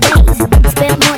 Meeting with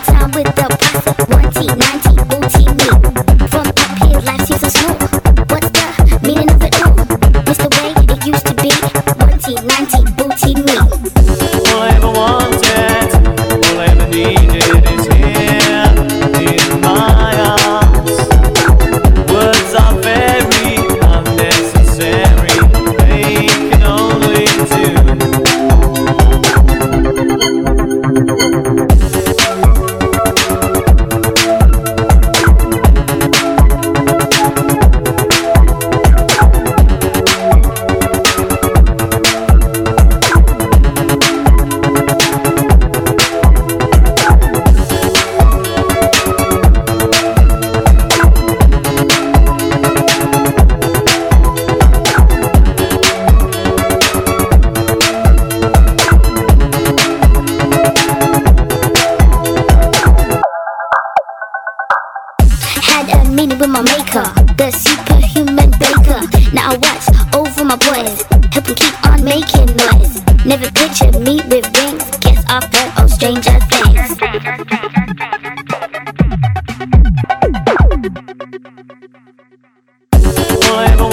my maker, the superhuman baker. Now I watch over my boys, help them keep on making noise. Never pictured me with wings, guess I've heard stranger things. I ever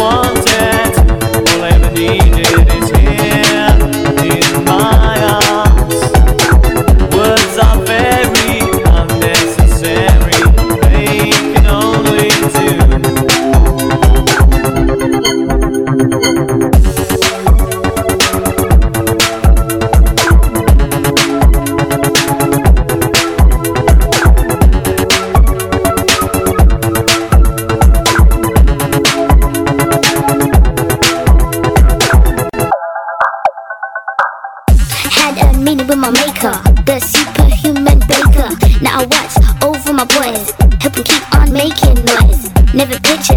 the superhuman baker. Now I watch over my boys, help them keep on making noise. Never pictured